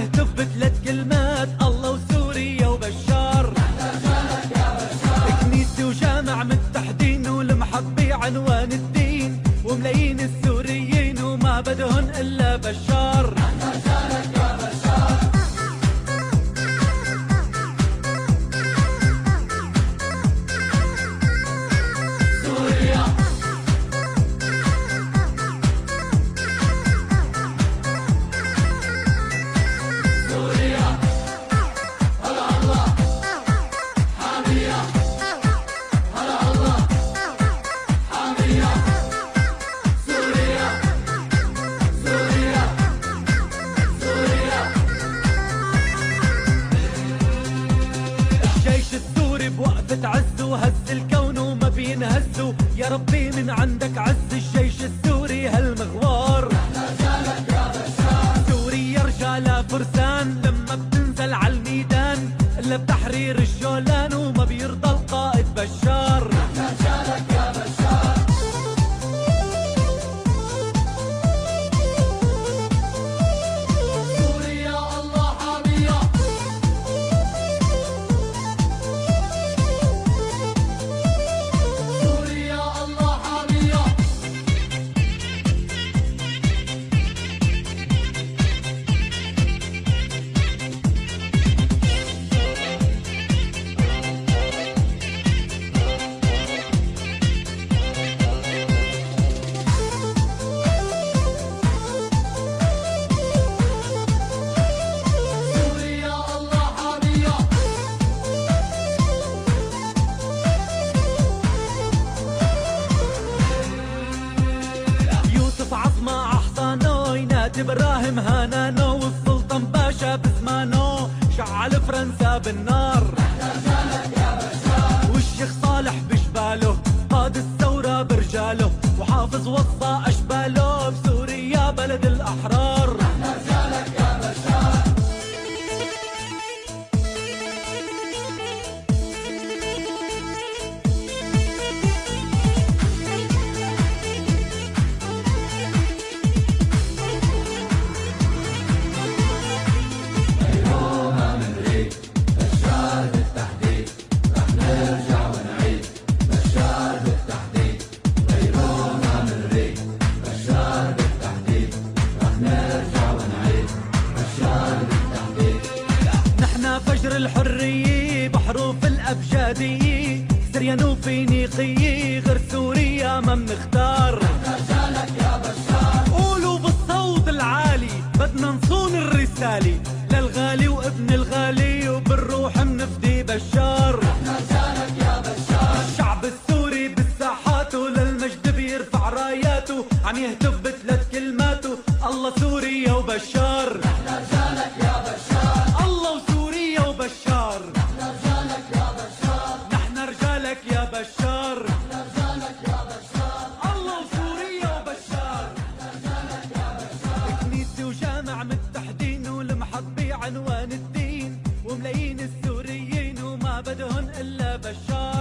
يهتف بثلاث كلمات الله وسوريا وبشار. كنيسة وجامع متحدين والمحبي عنوان الدين وملايين السوريين وما بدهن إلا بشار. عز وهز الكون وما بينهزوا يا ربي من عندك عز الجيش السوري هالمغوار. سوريا رجالها فرسان لما بتنزل على الميدان. الا بتحرير الجولان. إبراهيم هانانو والسلطان باشا بزمانو شعل فرنسا بالنار. والشيخ صالح بجباله قاد الثورة برجاله. وحافظ وصى أشباله. الحرية بحروف الأبجدية سريان وفينيقية غير سوريا ما منختار. قولوا بالصوت العالي بدنا نصون الرسالة. للغالي وابن الغالي وبالروح منفدي بشار. الشعب السوري بالساحات وللمجد بيرفع راياته. عم يهتف بثلاث كلماته الله سوريا وبشار. ما بدهن إلا بشار.